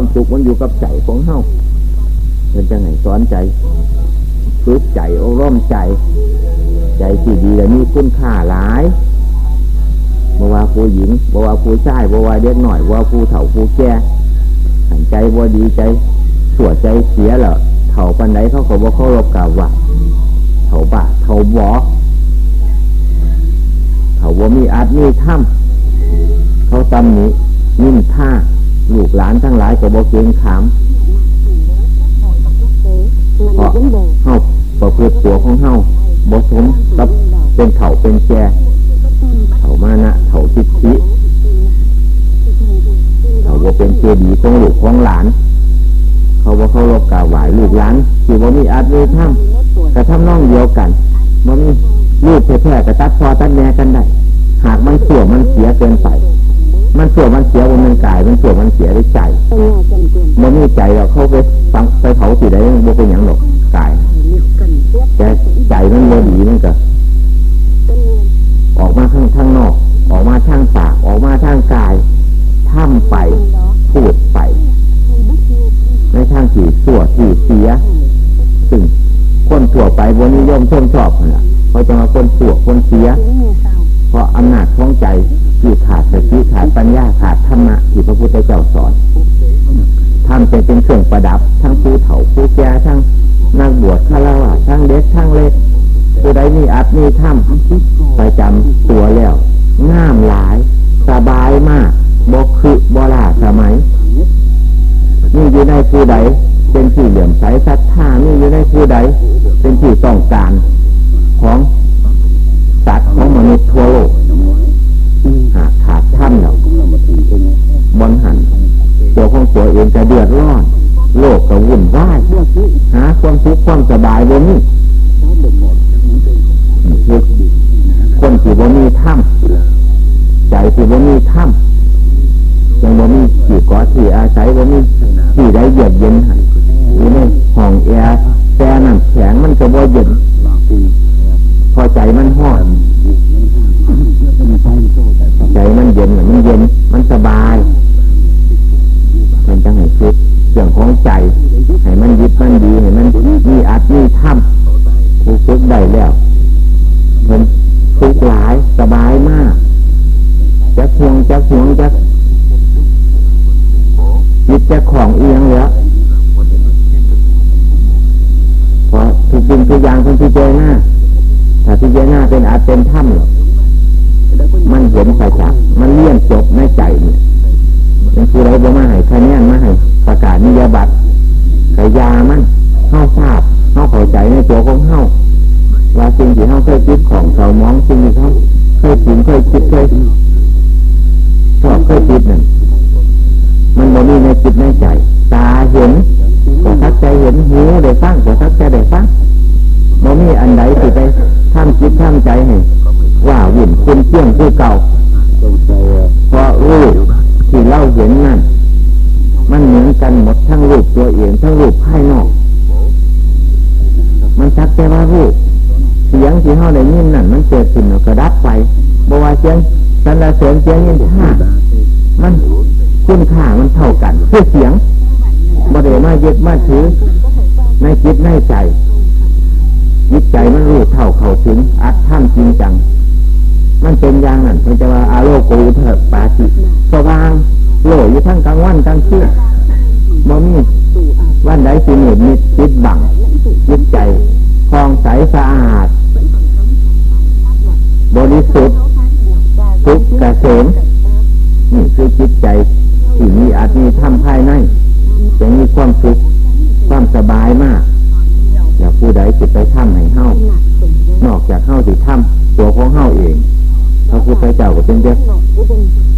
ความสุขมันอยู่กับใจของเฮาเป็นจังไงสอนใจฝึกใจอบรมใจ ใจที่ดีและมีคุณค่าหลายบ่ว่าผู้หญิงบ่ว่าผู้ชายบ่ว่าเด็กหน่อยบ่ว่าผู้เฒ่าผู้แก่หันใจบ่ดีใจสัวใจเสียเหรอเฒ่าปันไดเขาขาบ่เขารบกล่าวว่าเฒ่าบ้าเฒ่าบอเฒ่าบ่มีอาจมีถ้ำเขาตำหนินิ่มท่า ลูกหลานทั้งหลายก็บ่เกงขามเพราะเฮาประพฤติตัวของเฮาบ่สมกับเป็นเฒ่าเป็นแก่เฒ่ามานะเฒ่าจิตติเฒ่าบ่าเป็นเจดีของลูกของหลาน เขาบ่เขารบกาวไหวลูกหลานที่บ่มีอาจมีถ้ำกระทำน้องเดียวกันบ่มีลูกแท้ๆกระตัดพอตัดแย่กันได้ หากมันเสื่อมมันเสียเกินไป มันเสื่อมมันเสียบนมันกาย มันเสื่อมมันเสียด้วยใจมันมีใจเราเข้าไปฟังไปเผาสิได้บ่เป็นอย่างหรอกกายแต่ใจมันโมดีมันก็ออกมาข้างข้างนอก ออกมาทางปาก ออกมาทางกายท่ำไป พูดไป ในทางที่สั่วที่เสีย ซึ่งคนสั่วไปบนนิยมชมชอบนะเขาจะมาคนสั่วคนเสีย เพราะอำนาจของใจที่ขาดสติขาดปัญญาขาดธรรมะที่พระพุทธเจ้าสอนทำเป็นเป็นเครื่องประดับ ทั้งผู้เฒ่าผู้แก่ทั้งนักบวชฆราวาสทั้งเด็กทั้งเล็กผู้ใดมีอัดมีถ้ำประจำตัวแล้วง่ามหลาย สบายมากบกคือบลาสมัยนี่อยู่ในผู้ใดเป็นที่เหลื่อมใสศรัทธานี่อยู่ในผู้ใดเป็นที่ต้องการของ สัตว์ของมนุษย์ทั่วโลกหากขาดท่านแล้วบนหันตัวของตัวเองจะเดือดร้อน โลกก็วุ่นวายหาความสุขความสบายบนนี้คนที่บ่มีถ้ำใจที่บ่มีถ้ำยังบ่มีที่กาะที่อาศัยบ่มีที่ได้เยือกเย็นอยู่ในห้องแอร์แต่น้ำแข็งมันก็บ่เย็น พอใจมันห้อนใจมันเย็นมันเย็น มันสบายมันจะให้คิดเรื่องของใจให้มันยึดมันดีให้มันมีอัดมีถ้ำผู้ฝึกได้แล้วมันฝึกหลายสบายมากจะห่วงจะห่วงจะยึดจะของเอียงแล้วพอทุกสิ่งทุกอย่างเป็นพิจารณา ถ้าพิจารณาเป็นอาจเป็นถ้ำหรอกมันเห็นไปจากมันเลี่ยนจบในใจเนี่ยเป็นคือไรบ่มาให้คะแนนมาให้ประกาศนิยบัตรขยามันเข้าทราบเข้าเข้าใจในตัวของเข้าว่าสิ่งที่เข้าเคยคิดของเขามองสิ่งที่เขาเคยคิดเคยคิดเคยชอบเคยคิดนั่นมันบ่มีในจิตในใจ ตาเห็นก็ทักใจเห็นหูได้ฟังก็ทักใจได้ฟัง บ่มีอันใดที่ไปทำจิตทำใจให้ว่าหุ่นคุณเที่ยงคือเก่าเพราะรูปที่เราเห็นนั่นมันเหมือนกันหมดทั้งรูปตัวเองทั้งรูปภายนอก มันชักแต่ว่ารูปเสียงที่เขาได้ยินนั่นมันเกิดขึ้นกระดับไปบว่าเสียงสรรเสริญเสียงยินท่ามันคุณค่ามันเท่ากันคือเสียงบริเวมาเยึดมาถือในจิตในใจ ใจมันรู้เท่าเข้าถึง อัดท่านจริงจัง มันเป็นอย่างนั้นมันจะว่าอาโลกูเถิดปาจิสว่างโลอยู่ทั้งกลางวันกลางคืนบ่มีวันใดสิหนุนมิดจิตบังจิตใจคลองใสสะอาด บริสุทธิ์ทุกเกษมนี่คือจิตใจที่มีอาจมีธรรมภายในจะมีความสุขความสบายมาก อย่าผู้ใดจิตไปทำให้เฮ้านอกจากเฮ้าสิทำตัวของเฮ้าเองพระพุทธเจ้าก็เป็นเด็ก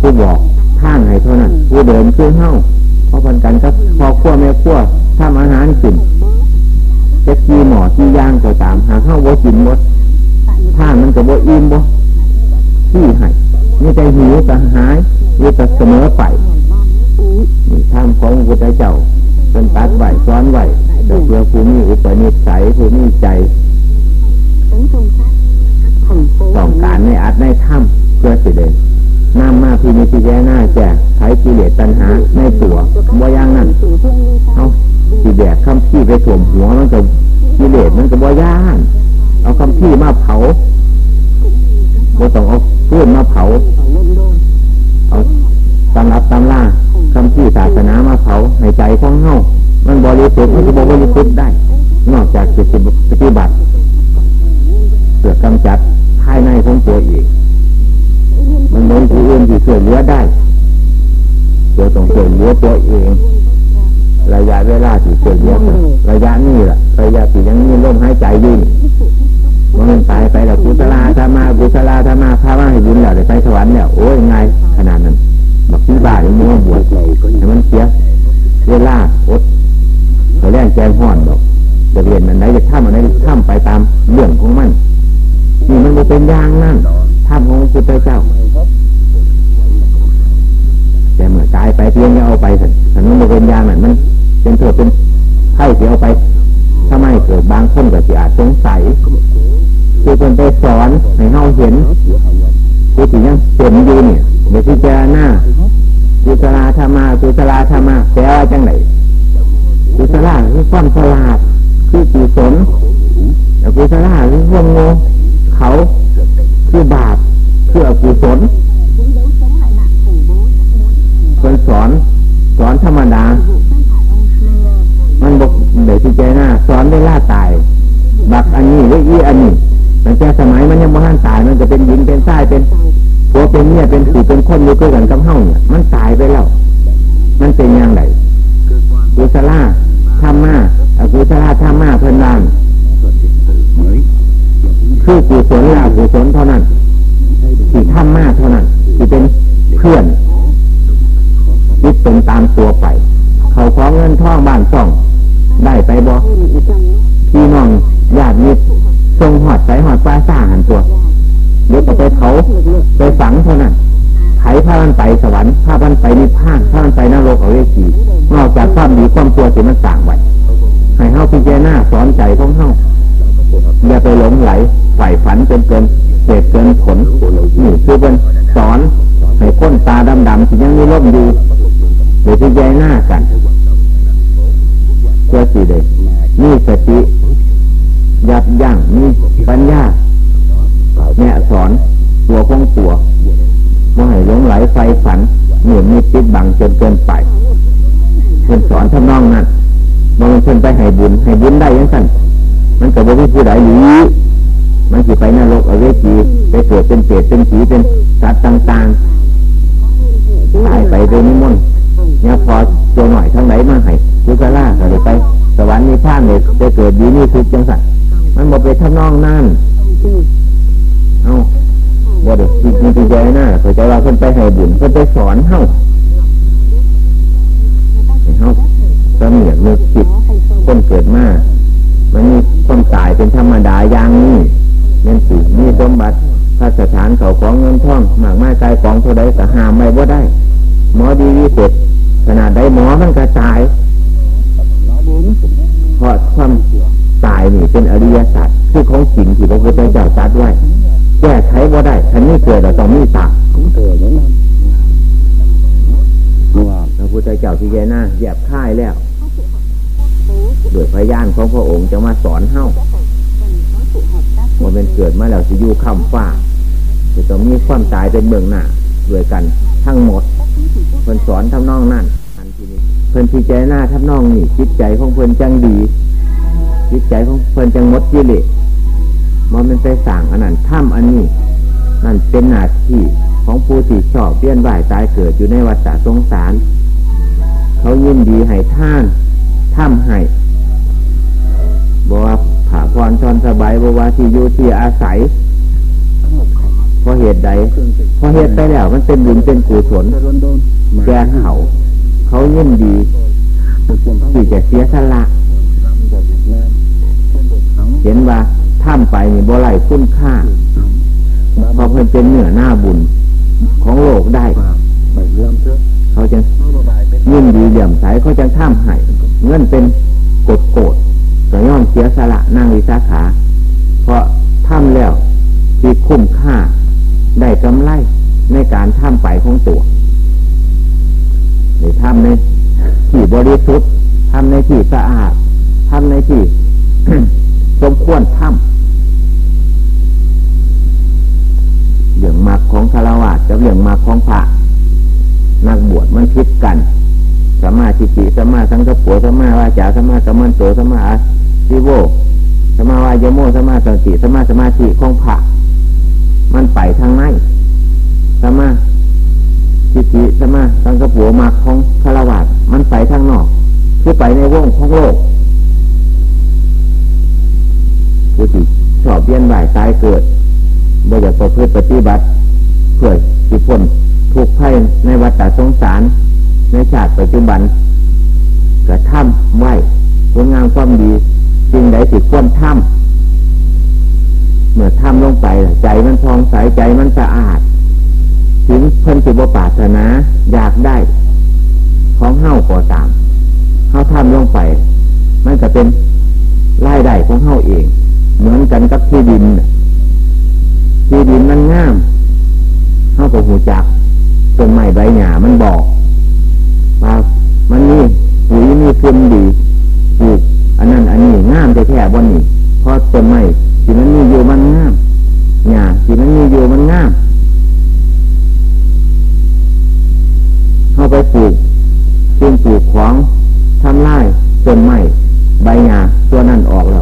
ผู้บอกท่านให้เท่านั้นผู้เดินคือเฮ้าเพราะพันกันก็พอขั้วแม่ขั้วทำอาหารกินจะกีหมอกีย่างก็ตามหาเข้าว่กินหมดท่านมันก็บ่อิ่มบ่ที่ให้นี่ใจหิวแต่หายหรือแต่เสมอไปนี่ทางของพระพุทธเจ้า เป็นตัดไหวซ้อนไหวแต่เพื่อผู้มีอุปนิสัยผู้มีใจต้องการในอัดในถ้ำเพื่อสิเดนนำมาพินิจแย่หน้าแจกไขกิเลสตัณหาในตัวบ่อย่างนั้นเอาสีแดกคำพี่ไปถ่วมหัวมันก็กิเลสมันก็บ่ย่านเอาคำพี่มาเผาบ่ต้องเอาพื้นมาเผา เอาตำรับตำล่า คำพี่ศาสนามาเผาในใจของเฮามันบริสุทธิ์มันจะบริสุทธิ์ได้ นอกจากจะปฏิบัติเพื่อกำจัดภายในของตัวเองมันไม่ผู้อื่นที่ช่วยเหลือได้ ตัวต้องช่วยเหลือตัวเอง ระยะเวลาที่ช่วยเหลือระยะนี้แหละระยะที่ยังมีลมหายใจยู่มันตายไปแล้วกุศลาธรรมากุศลาธรรมาพาว่าให้บุญแล้วได้ไปสวรรค์เนี่ยโอ้ยไงขนาดนั้น บักที่บ้าอย่างนี้บวชให้มันเสียเวลาอดเขาแรงแจงห่อนบอกจะเรียนอันไหนจะทำอันไหนทำไปตามเรื่องของมันนี่มันมเป็นยางนั่นทำของพุทธเจ้าแต่เมื่อตายไปเพียงจะเอาไปสันมันมเป็นยางนั่นมันเป็นโทษเป็นไข้เสียเอาไปถ้าไม่เกิดบางคนก็จะอาจสงสัยคือคนไปสอนให้เฮาเห็น คือที่ยังเต็มอยู่เนี่ยเดี๋ยวพิจารณากุศลธรรมากุศลธรรมาแปลว่าจังไหนกุศลคือความฉลาดคือกุศลแต่กุศลคือความโง่เขาคือบาปคืออกุศลคนสอนสอนธรรมดา มันบอกเดี๋ยวพิจารณาสอนเวลาตาย บักอันนี้หรืออีอันนี้ ตั้งแต่สมัยมันยังไม่ทันตายมันจะเป็นหินเป็นทรายเป็นผัวเป็นเมียเป็นสู่เป็นคนอยู่ด้วยกันกับเฮ้าเนี่ยมันตายไปแล้ว มันเป็นยังไงกุศลาธรรมะอกุศลาธรรมะเพิ่นลานคือกุศลละกุศลเท่านั้นที่ธรรมะเท่านั้นที่เป็นเพื่อนยึดเป็นตามตัวไป เขาขอเงินท่องบ้านซ่อง ได้ไปบ่พี่น้องญาติมิตร ทรงหอดใส่หอดปลาซ่าหันตัวเดี๋ยวก็ไปเขาไปฝังเท่านั้นไถพามันไปสวรรค์พามันไปนิพพานพามันไปนรกเอาเวทีนอกจากความดีความตัวที่มันสั่งไว้ให้เฮาพิจารณาสอนใจของเฮาอย่าไปหลงไหลใฝ่ฝันจนเกินเหตุเกินผลนี่คือเป็นสอนให้คนตาดำๆที่ยังมีร่มอยู่เดี๋ยวพิจารณากันเพื่อสิเดมีสติ ยับยั้งมีปัญญาเนี่ยสอนตัวของตัวว่าให้หลงไหลไฟฝันเหนื่อยมีปิดบังจนเกินไปเพื่อนสอนทำนองนั้นมันเพิ่นไปให้บุญให้บุญได้ยังสั่นมันก็บ่มีผู้ใดหรือมันสิไปนรกเอาเวจีไปเกิดเป็นเปรตเป็นผีเป็นสัตว์ต่างๆตายไปโดยนิมนต์เนี่ยพอตัวหน่อยทั้งไหนมาให้ยุกล่าก็เลยไป สวรรค์มีพานเลยไปเกิดดีนี่คือจังสัน มันบอกไปทำนองนั่นเอาบ่เด็กจริงจริงใจนะเข้าใจว่าเพิ่นไปให้บุญเพิ่นไปสอนเฮาเฮาสมียมือจิตคนเกิดมามันมีความตายเป็นธรรมดาอย่างนี้เงินสิมีสมบัติพระสถานเขาของเงินทองหมากไม้กายของเท่าใดก็หามไม่บ่ได้ หมอดีวิเศษขนาดใดหมอมันก็ตายเพราะความ ตายนี่เป็นอริยสัจคือของจริงที่พระพุทธเจ้าตรัสไว้แก้ไขบ่ได้ทันนี้เกิดเราต้องมีตาพระพุทธเจ้าที่แย่หน้าแยบค่ายแล้วด้วยพยานของพระองค์จะมาสอนเฮ้าว่าเป็นเกิดมาแล้วจะอยู่คำฟ้าจะต้องมีความตายเป็นเบื้องหน้าด้วยกันทั้งหมดเพิ่นสอนทำนองนั่นอันที่นี้เพิ่นพิจารณาทำนองนี่จิตใจของเพิ่นจังดี จิตใจของเพิ่นจังมดกิเลสมันเป็นไปสั่งอันนั้นถ้ำอันนี้นั่นเป็นหน้าที่ของผู้ที่ชอบเลี้ยนว่ายตายเกิดอยู่ในวัฏสงสาร เขายินดีให้ท่านถ้ำให้บอกว่าผ่าพรชนสบายบอกว่าที่อยู่ที่อาศัยเพราะเหตุใดเพราะเหตุไปแล้วมันเป็นบุญเป็นกุศลแก่เขาเขายินดีที่จะเสียสละ เห็นว่าท่ามไปนี่บ่ไหลคุ้นค่าพอเพิ่นเป็นเหนือหน้าบุญของโลกได้เขาจะยินดีเหลี่ยมใสเขาจะท่ามให้เงินเป็นกดโกดก็ย่อมเสียสละนั่งวิสาขา เพราะท่ามแล้วที่คุ้มค่าได้กำไรในการท่ามไปของตัวหรือท่ามในที่บริสุทธิ์ทำในที่สะอาดทำในที่ สมควรทำเรื่องมรรคของคารวะกับเรื่องมรรคของพระนักบวชมันคิดกันสมาธิจิสมาสังกปวสมาวาจาสมาสมันโตสมาสิโวสมาวายโมสมาสติสมาสมาธิของพระมันไปทางไหนสมาจิติสมาสังกปวมรรคของคารวะมันไปทางนอก คือไปในวงของโลก ผู้ที่ชอบเยียนไหวตายเกิดบ่อยากประพฤติปฏิบัติเพื่อสิพ้นทุกข์ภัยในวัฏสงสาร ในชาติปัจจุบันกระทำไหวผลงานความดีสิ่งใดสิควรทำเมื่อทำลงไปใจมันพองใสใจมันสะอาด ถึงเพิ่นสิบปาถนาอยากได้ ของเฮ้าก่อตามเฮ้าทำลงไป มันก็เป็นรายได้ของเฮ้าเอง เหมือนกันกับที่ดินที่ดินมันงามเฮ้าก็หูจักต้นไม้ใบหญ้ามันบอกว่ามันนี่ปุ๋ยมีคุณดีปลูกอันนั้นอันนี้งามแท้ๆบนนี้เพราะต้นไม้ที่มันมีอยู่มันงามหญ้าที่มันมีอยู่มันงามเข้าไปปลูกซึ่งปลูกของทำลายต้นไม้ใบหญ้าตัวนั้นออกแล้ว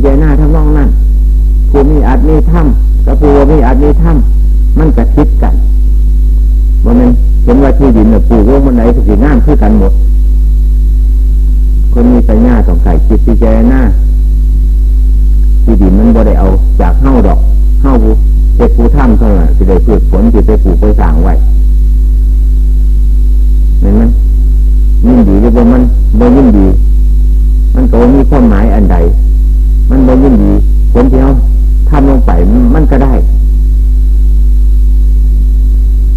เขาก็ต้าทำนองนั่นผู้มีอาจมีถ้ำกับผู้มีอาจมีถ้ำมันกระชิดกันว่ามันเห็นว่าที่ดินเนี่ยปลูกลงมันไหนสีงามคือกันหมด คนมีปัญญาต้องไข่คิดพิจารณาที่ดินมันบ่ได้เอาจากเฮ้าดอกเฮ้าผู้เจ็บผู้ถ้ำเท่านั้นจะได้เกิดผลจะไปปลูกไปสร้างไว้เห็นไหมยิ่งดีหรือว่ามันบ่ยิ่งดี มันก็มีความหมายอันใด มันบ่ยิ่งดีผลที่เขาทำลงไปมันก็ได้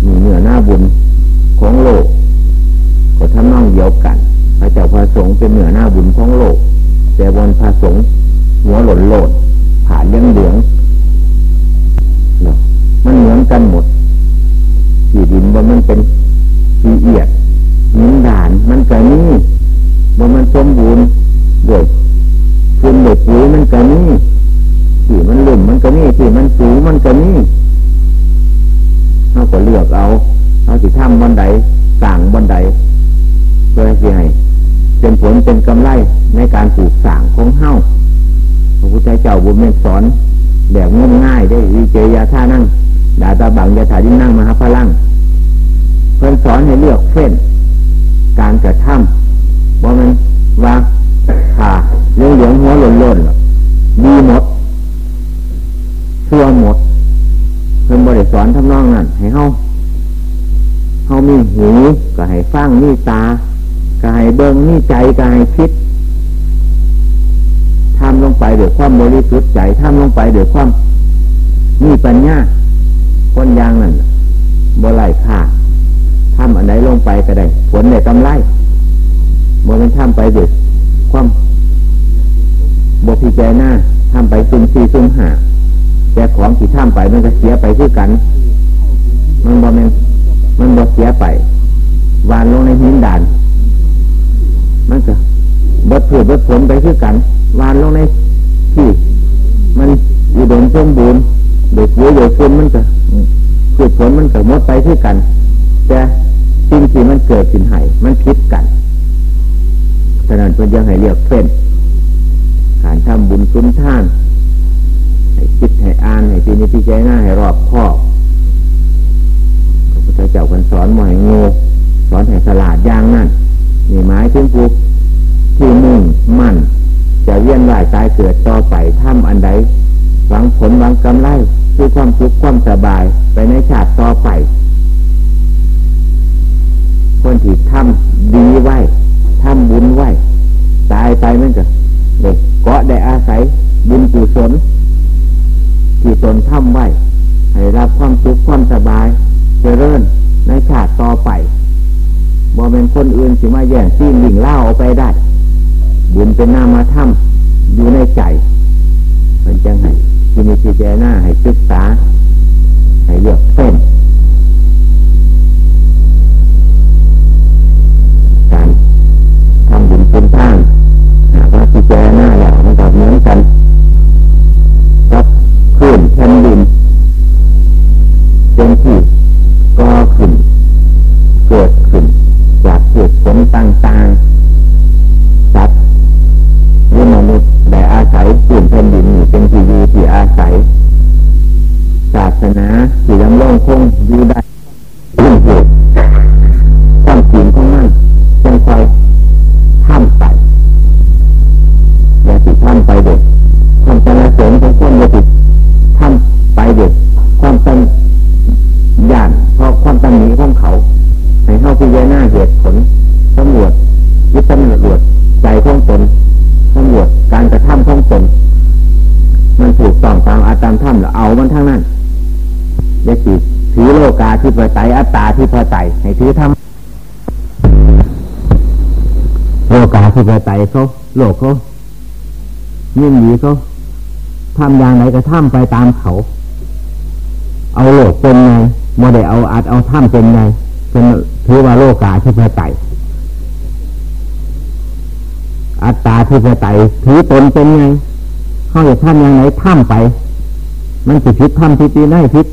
มีเหนือหน้าบุญของโลก ก็ทำนองเดียวกัน พระเจ้าพระสงฆ์เป็นเหนือหน้าบุญของโลก แต่วันพระสงฆ์หัวหล่นโลดผ่าเลี้ยงเหลืองเนาะมันเหมือนกันหมดสีดินว่ามันเป็นสีเอียดหินด่าน มันก็นี่ว่ามันสมบูรณ์ มันก็นี่สีมันลุ่มมันก็นี่สีมันสูงมันก็นี่เขาก็เลือกเอาเอาสิทำบันใดสั่งบันใดเพื่อที่ให้เป็นผลเป็นกำไรในการปลูกสั่งของเฮ้าพระพุทธเจ้าบุญเมสอนแบบงมง่ายได้วิเจยาท่านั่งดาตาบังยาถาดินนั่งมหาพลังเพื่อนสอนให้เลือกเส้นการกระทำว่ามันว่าขาเรื่องเหลืองหัวหล่นหล่น ดีหมดชั่วหมดเพื่อนบริสอนทำนองนั้นให้เฮาเฮามีหูก็ให้ฟังมีตาก็ให้เบิ้งมีใจก็ให้คิดทำลงไปเดี๋ยวความบริสุทธิ์ใจทำลงไปเดี๋ยวความมีปัญญาคนยางนั่นบ่ไหลค่าทำอันไหนลงไปก็ได้ผลได้กำไรบ่เป็นทำไปเดี๋ยวความ บพิจารณาทำไปซุ่มซีซุ่มหาแต่ของที่ทำไปมันก็เสียไปคือกัน มันบ่แมนมันบ่เสียไปวานลงในหินด่าน มันก็บดผืดบดผลไปคือกันวานลงในที่มันอยู่ดมสมบูรณ์เด็กเยอะเยอะคนมันก็ผืดผลมันก็มดไปคือกัน แต่สิ่งที่มันเกิดสินไห้มันคิดกันฉะนั้นเพื่อยังให้เรียกเฟ้น การทำบุญสุนท่าน ให้คิดให้อ่านให้ปีนิพิจารณาให้รอบคอบพระพุทธเจ้าคนสอนมาให้งูสอนให้สลาดย่างนั่นนี่ไม้ถึงปุกที่มุ่งมั่น จะเวียนว่ายตายเกิดต่อไปทำอันใดหวังผลหวังกำไรคือความสุขความสบายไปในชาติต่อไป คนที่ทำดีไว้ทำบุญไว้ ตายไปมันก็เด็ก กาะได้อาศัยบุญกุศลที่ตนทำไว้ ให้รับความสุขความสบายเจริญในชาติต่อไปบ่เป็นคนอื่นสิมาแย่งซีนลิ่งเล่าเอาไปได้ บุญเป็นหน้ามาทำอยู่ในใจมันจังให้ที่มีพิจารณาให้ศึกษา ให้เลือก โลกาที่พอใจอัตตาที่พอใจให้ถือทำโลกาที่พอใจเขาโลกเขายิ่งดีเขาทำอย่างไรก็ทำไปตามเขา เอาโลกเป็นไงโมได้เอาอัดเอาถ้ำเป็นไงเป็นถือว่าโลกาที่พอใจอัตตาที่พอใจถือตนเป็นไงเขาจะทำอย่างไรทำไป มันจะพิษทำพิษตีได้พิษ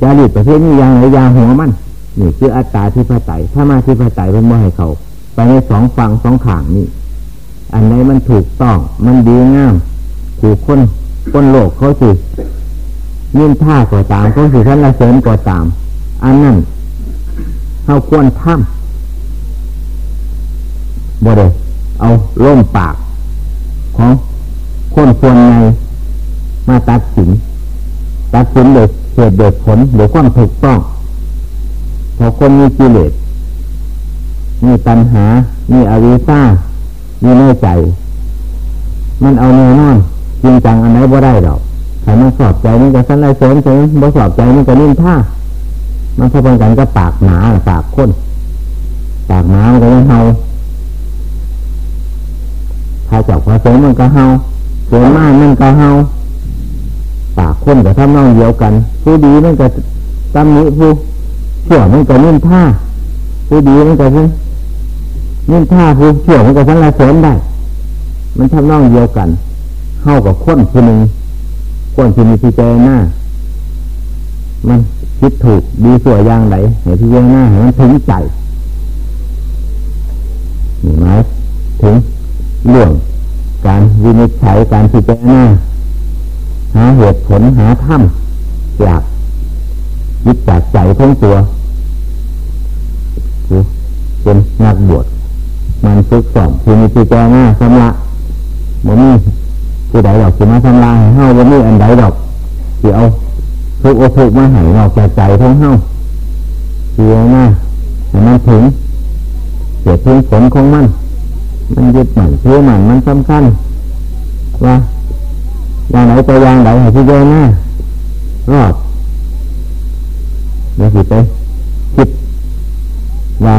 จารีตประเภทนี้ยังไรยาหัวมันนี่คืออัตตาที่พอใจถ้ามาที่พอใจเป็นบ่ให้เขา ไปในสองฝั่งสองขางนี่อันไหนมันถูกต้อง มันดีงามถูกคนคนโลกเขาสิยิ่งท่าก็ตามเขาสิท่านละเสริมก็ตาม อันนั้นเขาควรทำบ่เดเอาล่มปาก ของคนควรในมาตัดสิน ตัดสินโดย เหตุโดผลโดยความถูกต้องพอคนมีกิเลสมีตัณหา มีอวิชชามีในใจ มันเอาแน่นอนจริงจังอันไหนบ่ได้หรอกถ้ามันสอบใจมันจะสั้นไรเสริมเฉยบ่สอบใจมันจะนิ่มท่ามันพอๆกันก็ปากหมาปากข้นปากหมามันก็ยังเฮาถ้าจับพอเสริมมันก็เฮาเสริมมามันก็เฮา ปากข้นกับทำนองเดียวกัน ผู้ดีมันก็ตำหนิผู้ชั่วมันก็นิ่มท่าผู้ดีมันก็นิ่มท่าผู้ชั่วมันก็สั้นไรเสริมได้ มันทำนองเดียวกันเข้ากับข้นคนหนึ่งคนที่มีพิจารณามันคิดถูกดีสวยอย่างไรให้พิจารณาให้มันถึงใจนี่ไหมถึงเรื่องการวินิจฉัยการพิจารณา หาเหตุผลหาถ้ำจากยึดจากใจทั้งตัวเป็นนักบวชมันฝึกสอนที่มีพิจารณาสำละมันมีผู้ใดดอกสิมาทำลายเฮาวันนี้อันใดดอกสิเอาทุกโอทุกมาให้นอกจากใจทั้งเฮาเสียหน้าให้มันถึงเสียถึงผลของมัน มันยึดมันเชื่อมันมันสำคัญว่า อย่างไหนตัวอย่างไหนให้ที่เจหน้ารอดเดี๋ยวสิไปคิดว่า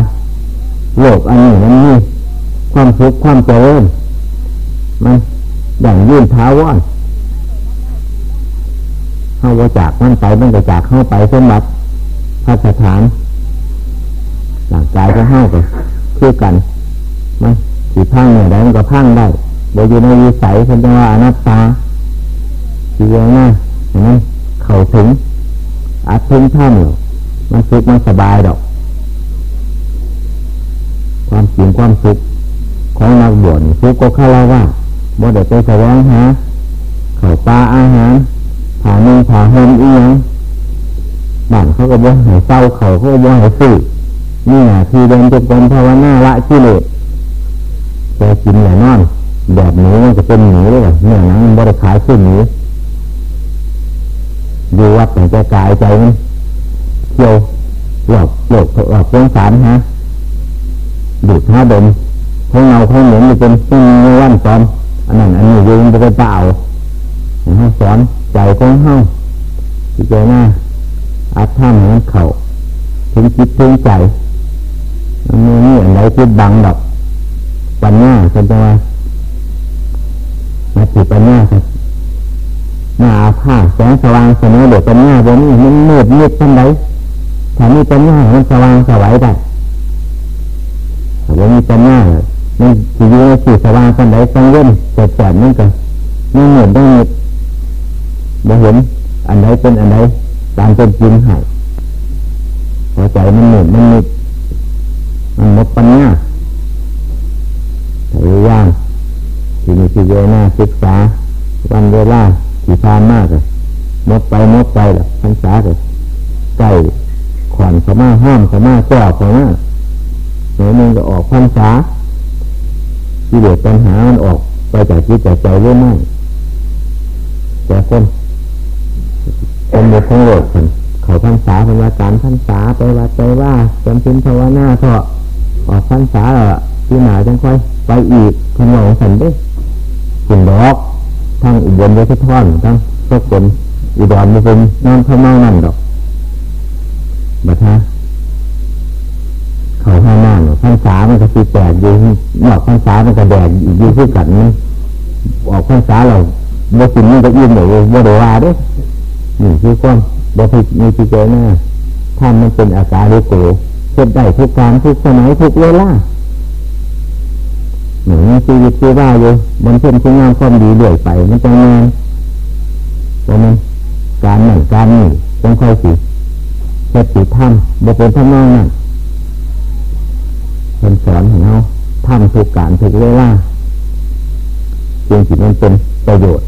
โลกอันนี้มันมีความทุกข์ความเจริญมันอย่างยื่นเท้าว่าเข้าว่าจากมันไปมันก็จากเข้าไปสมบัติพระสถานหลังกายก็เข้าไปคือกันมันสีพังเนี่ยได้มันก็พังได้โดยอยู่ในวิสัยเป็นจังว่าอนัตตา สีเยนะเห็นไหมเข่าถึงอาถึงท่านหรอมันสุขมันสบายดอก ความจริงความสุขของนักบวชสุขก็ข้าราว่าบ่ได้ไปแสวงหาข้าวปลาอาหารผ่านึ่งผ่าห่มอีหยังบ้านเขาก็บ่ให้เศร้าเขาเขาก็บ่ให้ซื้อนี่หน้าที่เดินจงกรมภาวนาละกิเลสแต่กินแหล่นอนแบบหนูมันจะเป็นหนูเลยเนื้อหนังมันบริขายขึ้นหนู ดูวัดแต่จะกายใจมันเที่ยวหลอกหลอกหลอกสงสารฮะดูดห้าดมของเราของเหมือนอยู่เป็นเป็นวันซ้อมอันนั้นอันนี้ยืนไปเปล่าสอนใจของเฮาที่เจหน้าอาท่ามของเขาถึงคิดถึงใจมันมีนี่อะไรที่บังดอกปัญญาเป็นตัวมาถีปัญญาครับ หน้าผ้าแสงสว่างเสมอเด็กปัญญาบนนี้มันมืดมืดทันใดถ้ามีเปัญญามันสว่างสวัยได้ถ้ามีปัญญามันสีอยู่ในสีสว่างทันใดต้องเว้นแสบนั่นก็ไม่เหมือนได้หมดเราเห็นอันใดเป็นอันใดตามเป็นจริงหายพอใจมันเหมือนมันมิดมันหมดปัญญาพยายามที่มีที่เยน่าศึกษาวันเวลา ที่ผ่านมากเลยมดไปมดไปละพรรษาเลยใกล้ขวัญขามาห้ามขามาแก้วเขามาหนูมึงก็ออกพรรษาที่เดือดปัญหามันออกไปจากจิตจากใจเรื่อยมาแต่คนเป็นเด็กของโลกคนเขาพรรษาเป็นว่าการพรรษาไปวัดไปว่าจำเป็นภาวนาเถอะออกพรรษาแล้วที่หนาจังค่อยไปอีกคนหลงสันได้กินดอก ทั้งอุบลยศท่อนทั้งสกลอุดรมาเป็นนอนเข้าเมานั่นดอกบัดฮะเขาห้านั่งพรรษามันก็ตีแตกอยู่นอกพรรษามันก็แดดอยู่ที่กันมันออกพรรษาเราบ่กินมันก็อิ่มเลยบ่ได้ว่าด้วยนี่คือความบ่ผิดมีที่เจหน้าท่านมันเป็นอาการลิโกเกิดได้ทุกการทุกสมัยทุกเวลา หมือนชีวิตชีว่าอยู่บนเส้นคุณงามความดีเรื่อยไปมันจะงานว่ามันการหนึ่งการนี่ต้องค่อยสิเฮ็ดสิทำบ่เป็นทำนองนั้นเป็นสอนให้เราทำทุกการทุกเวลาจริงสิมันเป็นประโยชน์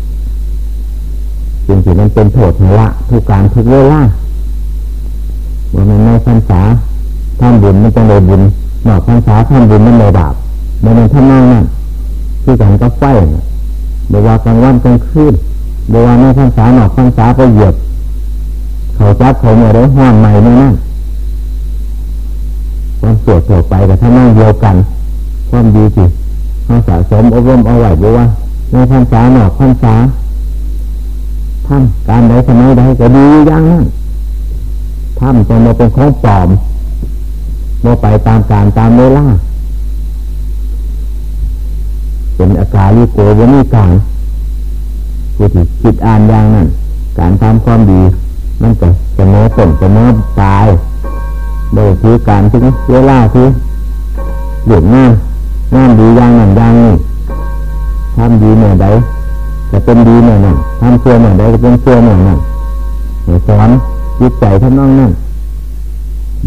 จริงสิมันเป็นโทษละทุกการทุกเวลาว่ามันในพรรษาทำบุญมันจะเลยบุญนอกพรรษาทำบุญมันเลยบาป มันเป็นทำนองนั้นที่กันก็ไฟเดี๋ยวว่ากลางวันกลางคืนเดี๋ยวว่าในพรรษาหนอกพรรษาไปเหยียบ เขาจับเขาเมื่อได้ห้อนใหม่ในนั้นความสวดสวดไปกับทำนองเดียวกัน ความดีสิเขาสะสมอบรมเอาไว้บอกว่าในพรรษาหนอกพรรษาทำการใดสมัยใดก็ดีอย่างนั้นทำจนมาเป็นของปลอมโมไปตามการตามเวลา เป็นอาการลิโกวนีการคือที่คิดอ่านอย่างนั้น การทำความดี มันจะจะโน้ต้นจะโน้ตายโดยที่การที่เวลาที่หยุดงานงานดีอย่างนั้นอย่างนี้ทำดีเมื่อใดจะเป็นดีเมื่อนั้นทำเชื่อเมื่อใดจะเป็นเชื่อเมื่อนั้นสอนจิตใจท่านน้องนั่น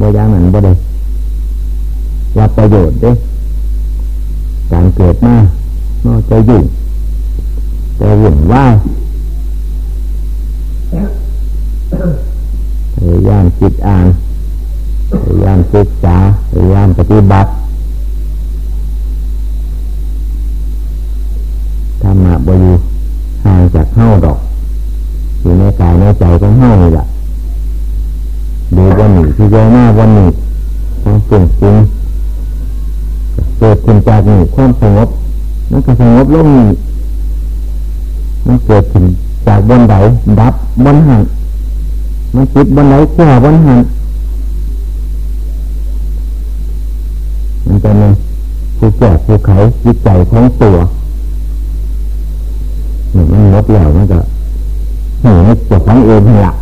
บริอย่างนั้นบ่ได้รับประโยชน์ด้วยการเกิดมา เราจะยุ่งจะวุ่นวายพยายามคิดอ่านพยายามศึกษาพยายามปฏิบัติธรรมะบอยู่ห่างจากเฮ้าดอกอยู่ในกายในใจของเฮ้านี่แหละดูวันนี้ที่เจอหน้าวันนี้ความเปลี่ยนจริงเกิดขึ้นจากนี่ความสงบ มันก็สงบลงนี่มันเกิดขึ้นจากบนไหนดับบนหันมันจิตบนไหนแก่บนหันมันจะมีผู้แก่ผู้ไขจิตใจของตัวนี่มันลดแล้วมันก็เห็นเจ้าของเองเป็นหลัก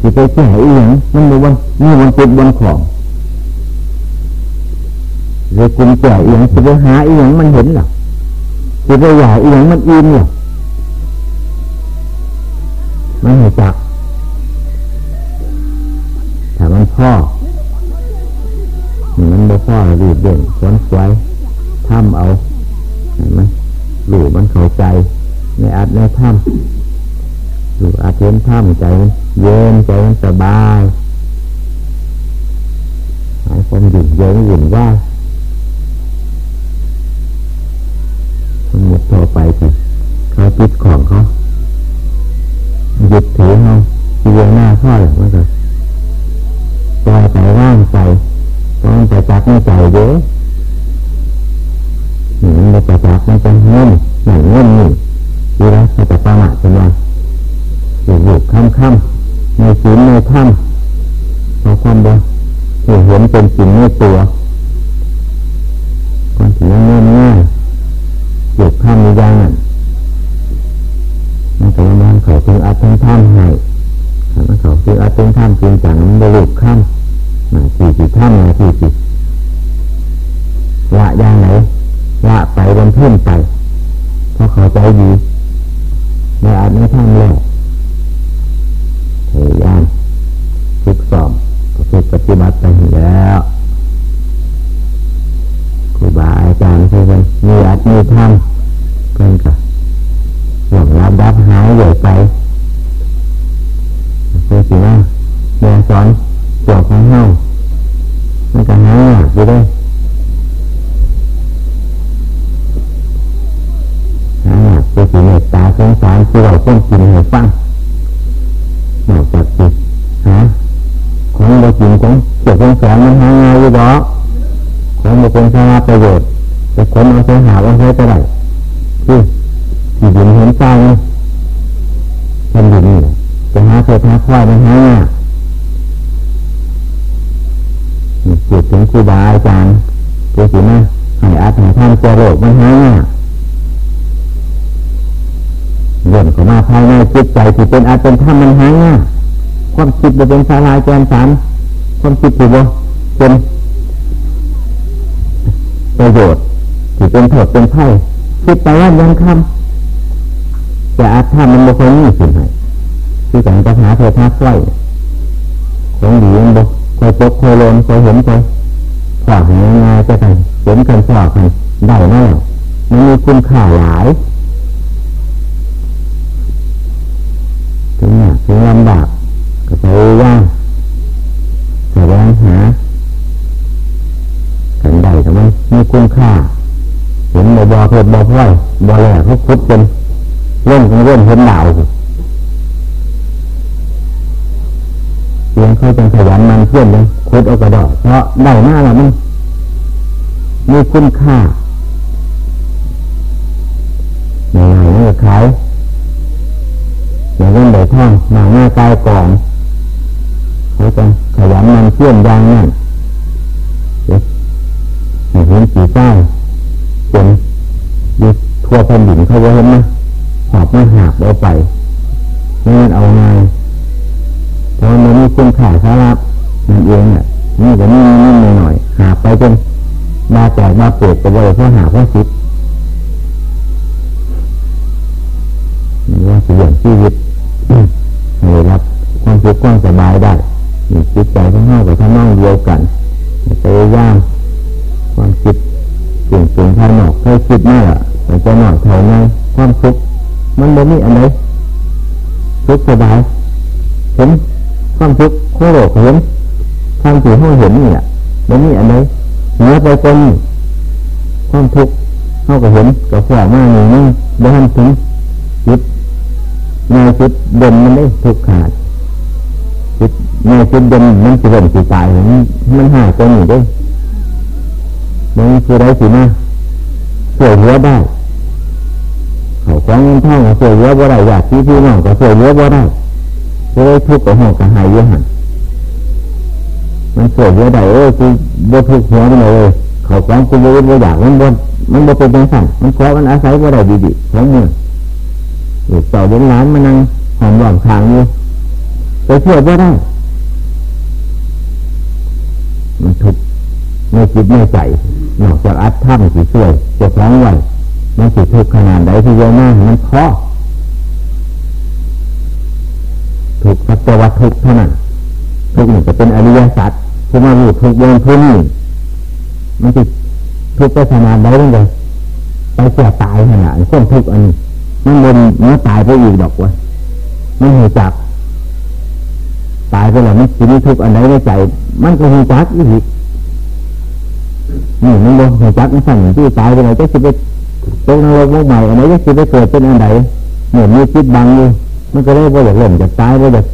จิตไปแก่อีหยังมันรู้ว่านี่มันจิตบนของเรื่องกุญแจอีหยังจะไปหาอีหยังมันเห็นหรอ จะไปอยากอีหยังมันอินหรอมันห็นจักถ้ามันพ่อมันบ่พ่อรีบเด่นขวนสวยทำเอาเห็นไหมหลูมันเข้าใจในอัดในถ้ำหลูอาเทียนถ้ำใจมันเย็นใจมันสบายหายความหยุ่นเยินหยุ่นว่า ปิดของเขาหยุดถือเขาเยียงหน้าข้อหลังมันก็ปล่อยไปว่างไปต้องไปจักไม่ใจเยอะหนึ่งมันไปจับมันจะเงินหนึ่งเงินหนึ่ แต่คนเอาไปหาวันใช้ก็ได้ที่ที่ดินเห็นใจแผ่นดินนี่จะหาเศษหาควายมันหายากจิตถึงครูบาอาจารย์ตัวสินะให้อาถรรพ์ท่านเจริญมันหายากเรื่องของมาภายในจิตใจที่เป็นอาเป็นธรรมมันหายากความคิดจะเป็นสาราแกนสารความคิดที่ว่าเป็นประโยชน์ เป็นโทษเป็นไพ่คิดไปว่ายังคำแต่อาถรรพ์มันไม่ค่อยมีสิ่งไหนที่แต่งจะหาเธอท่าไฟของดีมันบอกคอยปกคอยลนคอยเห็นคอยฝากให้งานจะกันเห็นกันฝากให้ได้แน่มันมีคุณค่าหลายถึงหนักถึงลำบากก็ใช้ย่างแสวงหากันได้แต่มันมีคุณค่า บ่อเพลิดบ่อยบ่แหล่เขาคุดเป็นเล่นกันเล่นเห็นดาวเสียงเขาจังขยันมันเพื่อนยังคุดเอากระดอกเพราะได้หน้าแล้วมันมีคุณค่าในไหนนี่ขายอย่างเล่นใบท่องหนาหน้ากายกองเขาจะขยันมันเพื่อนยางนั่นเห็นสีใต้เป็น กลัวแผ่นดินเขาว่าเห็นไหมหอบไม่หักเอาไป บ่มีอะไรสุขสบายเห็นความทุกข์โคโรเห็นความถี่ห้องเห็นนี่แหละบ่มีอะไรเหนือไปตรงความทุกข์เข้ากับเห็นกับฝ่ามากหนึ่งนี่บ่ทันถึงจิตในจิตเด่นมันได้ทุกข์ขาดจิตในจิตเด่นมันจะเด่นสิตายมันมันหายไปหนึ่งด้วยมันคือได้สินะเสื่อหลือได้ ขาของเงินท่าเสื่อเหลือบ่ได้อยากที่พี่น้องก็เสื่อเหลือบ่ได้เลยทุกข์กับหอกกับหายเยอะหันมันเสื่อเหลือได้เออคือบ่ทุกข์หัวมันเลยเขาของกูบ่บ่อยากมันบ่มันบ่เป็นจังสั่นมันขอมันอาศัยบ่ได้ดีๆของเมืองลูกเต่าเลี้ยงล้านมานั่งหอมหวานทางอยู่ไปเชื่อบ่ได้มันทุกข์ไม่คิดไม่ใส่นอกจากอัดท่ำสีสวยจะคล้องไว้ ทุกขนาดใดที่เยอะมากมันเพาะทุกสัจวัตทุกเท่านั้นทุกนี่จะเป็นอริยสัจที่มาอยู่ทุกเดินพื้นนี่มันจะทุกไปขนาดใดนั่นเลยไปเสียตายขนาดต้นทุกอันนี้มันบนเนื้อตายไปอีกดอกวะมันหัวจัก ตายไปแล้วมันสิมีทุกอันใดในใจ มันก็หัวจักอีกนี่มันบ่หัวจักมันสั่งที่ตายไปไหนจะสิไป ตกนรกโลกใหม่อันไหนจะสิดไปเกิดเป็นอันใดเหมือนมีจิตบังอยู่มันก็เลยว่าอยากหล่นจากตายว่าอยาก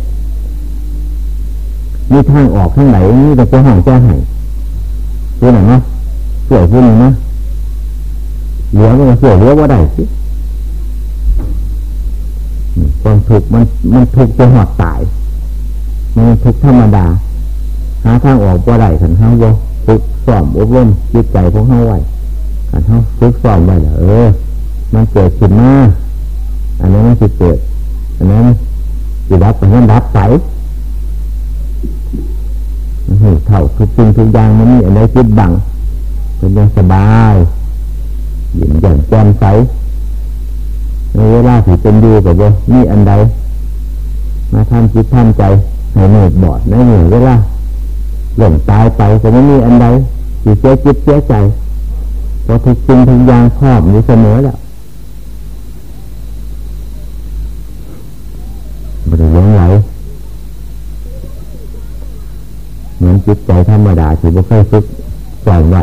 มีทางออกทางไหนนี่แต่จะห่างแก้ไห้ตัวไหนนะสวยขึ้นนะเหลือมันสวยเหลือว่าได้สิความทุกข์มันมันทุกข์จะหอดตาย มันทุกข์ธรรมดา หาทางออกว่าได้ขันเท้าว่าฝึกสอบอบรมจิตใจของเท้าไว้ ขันเท้าฝึกสอบไว้เหรอเออ มันเกิดขึ้นมาอันนี้มันจะเกิด อันนั้นสิรับไปให้รับไปเท่าทุกสิ่งทุกอย่างมันมีอะไรคิดบังเป็นยังสบายยิ้มแย้มแจ่มใสในเวลาที่เป็นอยู่กับว่ามีอันใด มาทำจิตทำใจให้เนืดบอดในหนึ่งเวลาหลงตายไปจะไม่มีอันใดที่เสียจิตเสียใจ เพราะทุกสิ่งทุกอย่างครอบอยู่เสมอแล้วบริเวณไหลเหมือนจิตใจธรรมดาที่ไม่เคยฝึกปล่อยไหว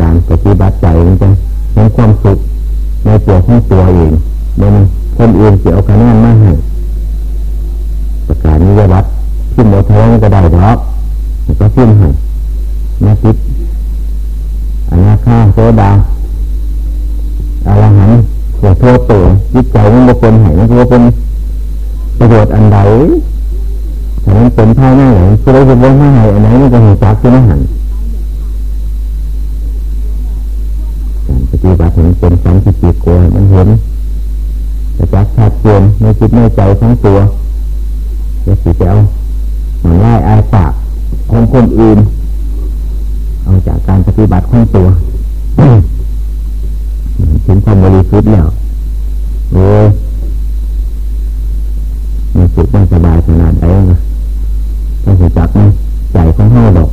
การปฏิบัติใจมันจะมีความสุขในตัวของตัวเองมันคนอื่นเสียเอาคะแนนมาให้ประกาศนิยวัตพิมพ์โมทองก็ได้หรอกก็พิมพ์ให้นาติดาโซดาอรหันต์หัวทั่วตัวจิตใจมันบุคคลให้มันเป็นประโยชน์อันใดถ้ามันเป็นภายในไหนคือเราจะว่าให้อันไหนมันจะเห็นจักที่นั่นหันการปฏิบัติมันเป็นสังสิจิโกมันเห็นจะจักชัดเจนในจิตในใจทั้งตัวจะสิจะเอาหมันไล่อาปากของคนอื่น เอาจากการปฏิบัติของตัว ถึงความบริสุทธิ์แล้วโอ้ยมันสุขมันสบายขนาดไหนนะถ้าจะจับไหมใจของเฮาดอก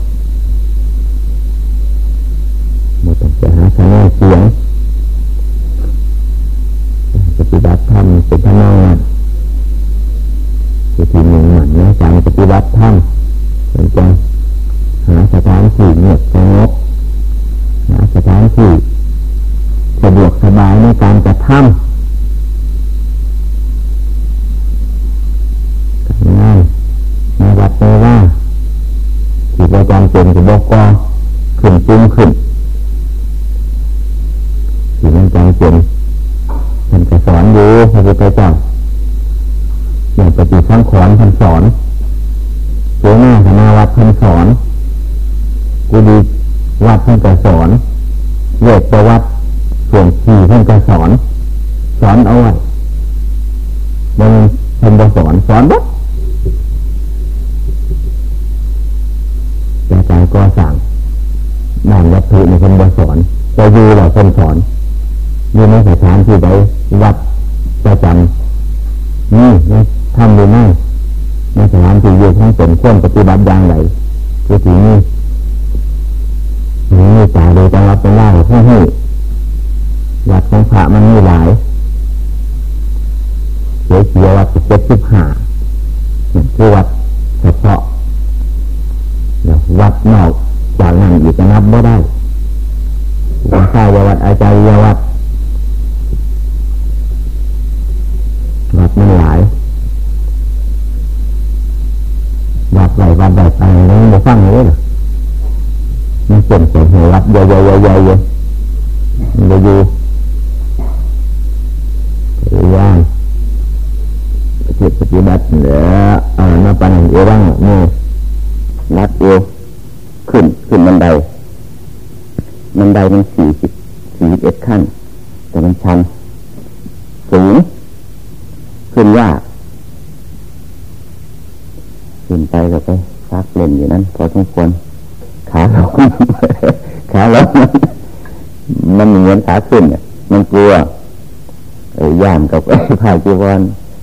เสียเสียวัดเจ็ดสิบห้า บันไดมันสี่สิบสี่สิบเอ็ดขั้น แต่มันชันสูงขึ้นยากขึ้นไปก็ไปซักเล่นอยู่นั้นพอสมควรขาลงขาลงมันเหมือนขาขึ้นเนี่ยมันกลัวไอ้ย่ามกับไอ้ผ้าจีวร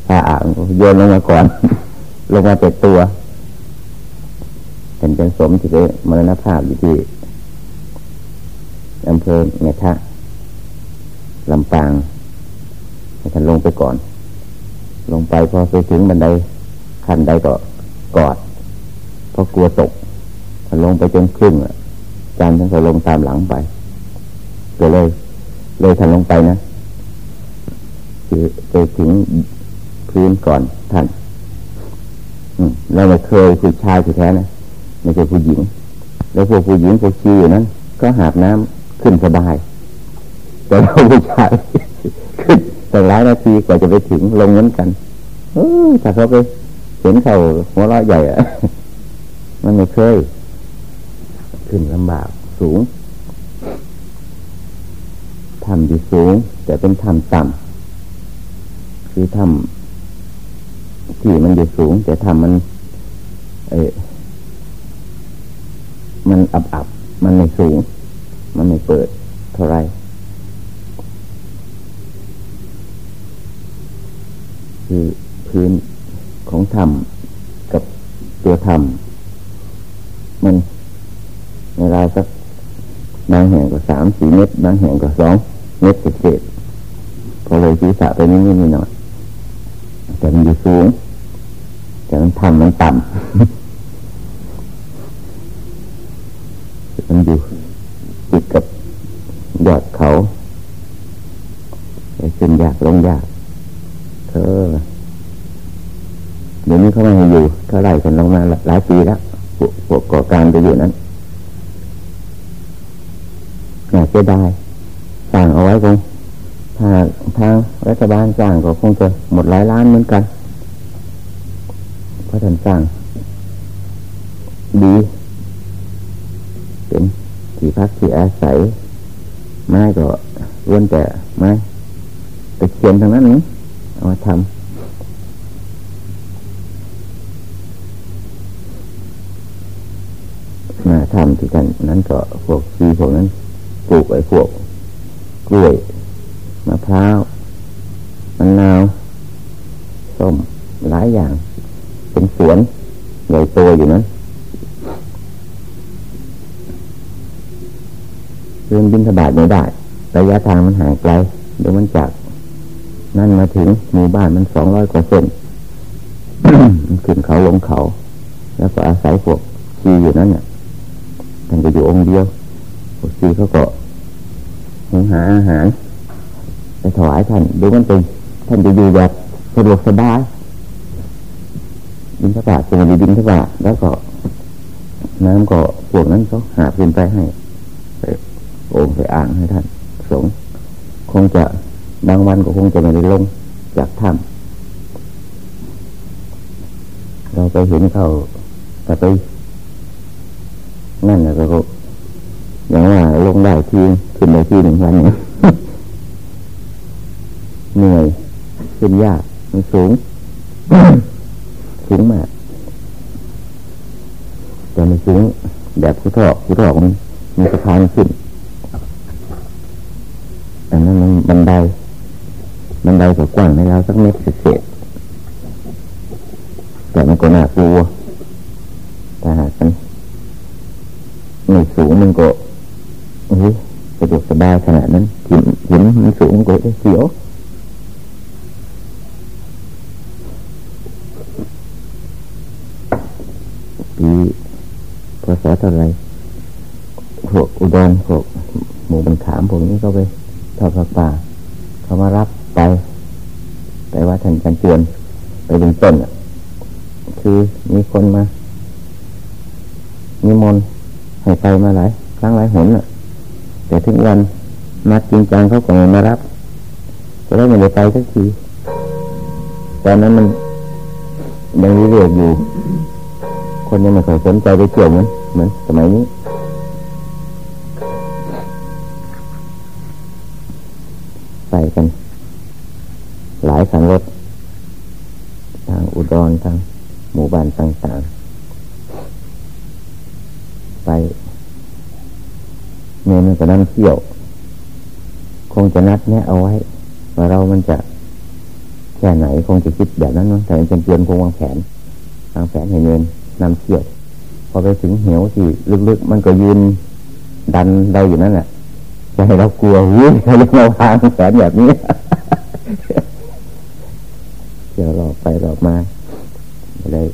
ผ้าอ่างโยนลงมาก่อน ลงมาเจ็ดตัวเป็นเป็นสมที่ได้มรณภาพอยู่ที่อำเภอเมทะลำปางให้ท่านลงไปก่อน ลงไปพ อไปถึงบันไดขั้นใดก็กอด เพราะกลัวตกลงไปจนครึ่งอะจานท่านก็ลงตามหลังไปก็เลย เลยท่านลงไปนะคือไปถึงพื้นก่อนท่านเราไม่เคยคุยชายที่แท้นะไม่ใช่ผู้หญิง แล้วพวกผู้หญิงพวกชีอยู่นั้น ก็หาบน้ำขึ้นสบาย แต่เราผู้ชายขึ้นแต่หลายนาทีกว่าจะไปถึงลงนั้นกัน ถ้าเขาไปเห็นเขาหัวเราะใหญ่อะมันไม่เคย ขึ้นลำบากสูงถ้ำที่สูง แต่เป็นทำต่ำคือทำที่มันอยู่สูง แต่ทำมัน เอมันอับอับมันไม่สูง มันไม่เปิดเท่าไรคือ พื้นของธรรมกับตัวธรรมมันในราวสักบางแห่งก็สามสี่เมตรบางแห่งก็สองเมตรเศษพอเลยศีรษะไปนิดนิดหน่อยแต่มันอยู่สูงแต่มันทำมันต่ำมันอยู่ติดกับยอดเขาไปขึ้นยากลงยากเธอ เขาไม่ให้อยู่เท่าไรกันลงมาหลายปีแล้วพวกก่อการจะอยู่นั้นน่าเสียดายสั่งเอาไว้คงถ้าทางรัฐบาลสร้างก็คงจะหมดหลายล้านเหมือนกันเพราะท่านสร้างดีเป็นที่พักที่อาศัยไม้ก็ล้วนแต่ไม้ตะเคียนทางนั้นนี้เอามาทำมา ที่กันนั้นก็พวกชีพวกนั้นปลูกไอ้พวกกล้วยมะพร้าวมะนาวส้มหลายอย่าง เป็นสวนใหญ่โตอยู่นั้นเรื่องบินทบาทไม่ได้ระยะทางมันห่างไกลเดี๋ยวมันจากนั่นมาถึงหมู่บ้านมันสองร้อยกว่าเส้นมันขึ้นเขาลงเขา แล้วก็อาศัยพวกชีอยู่นั้นเนี่ย ท่านจะอยู่องค์เดียวพวกชีเขาก็หงหาอาหารไปถวายท่านดูมันเป็นท่านจะอยู่แบบสะดวกสบายบินทบาทเป็นบินทบาทแล้วก็ น้ำก็พวกนั้นเขาหาขึ้นไปให้ไปโอ่งไปอ่างให้ท่าน สงคงจะบางวันก็คงจะไม่ได้ลงจากถ้ำเราไปเห็นเขาแต่ไป นั่นแหล้วก็อย่างว่าลงได้ที่ขึ้นได้ที่หนึ่งวันเนี่ยเหนื่อยขึ้นยากมันสูง สูงมากแต่ไม่สูงแบบผู้ทอกผู้ทอกมันมีสะพานขึ้นแต่นั้นมันบันไดบันไดก็กว้างในแล้วสักเมตรเศษแต่มันก็น่ากลัวถ้าหากมัน ไม่สูงมันก็เฮ้ยสะดวกสบายขนาดนั้นหินหินมันสูงก็เสียวปีพศเท่าไรพวกอุดรพวกหมู่บันขามพวกนี้ก็ไปทอดป่าเขามารับไป ไปว่าท่านกันเตือนไปเป็นต้นคือมีคนมามีมน ให้ไปมาหลายครั้งหลายหนอะ แต่ถึงวันนัดจริงจังเขาก็ไม่มารับก็ได้ไม่ได้ไปสักทีตอนนั้นมันยังเรียกอยู่ คนยังไม่เคยสนใจไปเกี่ยวเหมือนเหมือนสมัยนี้ไปกัน หลายคันรถทางอุดรทางหมู่บ้านต่างๆ ไปเมนก็นั่งเที่ยว คงจะนัดแนะเอาไว้ ว่าเรามันจะแค่ไหนคงจะคิดแบบนั้นมั้งแต่เป็นเตือนคงวางแผนวางแผนให้เงินนำเที่ยว พอไปถึงเหวที่ลึกๆ มันก็ยืนดันได้อยู่นั่นแหละจะให้เรากลัววิ่งเราเราวางแผนแบบนี้เดี๋ยวรอไปรอมาเลย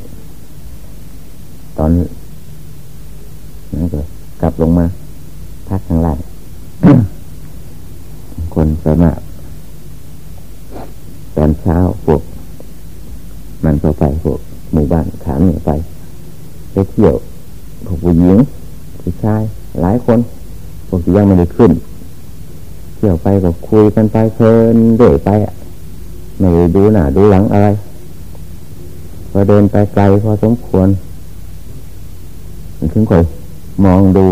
ตอน นั้นก็กลับลงมาพักข้างล่างคนสมัครตอนเช้าพวก มันก็ไปพวกหมู่บ้านขามเหนือไปไปเที่ยวพวกผู้หญิงผู้ชายหลายคนพวกที่ยังไม่ได้ขึ้น เที่ยวไปก็คุยกันไปเพลินเรื่อยไปอะไม่ได้ดูหน้าดูหลังอะไรพอเดินไปไกลพอสมควรถึงค่อย มองดู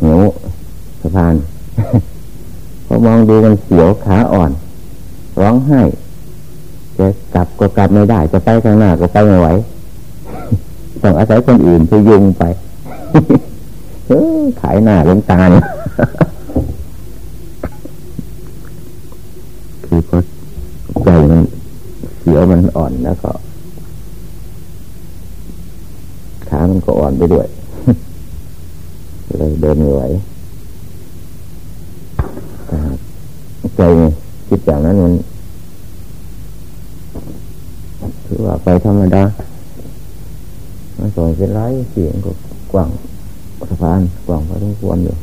เหวสะพานพอมองดูมันเสียวขาอ่อน ร้องไห้จะกลับก็กลับไม่ได้ จะไปข้างหน้าก็ไปไม่ไหวต้องอาศัยคนอื่นพยุงไปขายหน้าลงตาเนี่ยคือก็ใจมันมันอ่อนแล้วก็ขามันก็อ่อนไป ด้วยเลยเดินไม่ไหวใจคิดอย่างนั้นมันถือว่าไปธรรมดามันสวยเป็นไรเสียงก็กว้างสะพานกว้างพอสมควรอยู่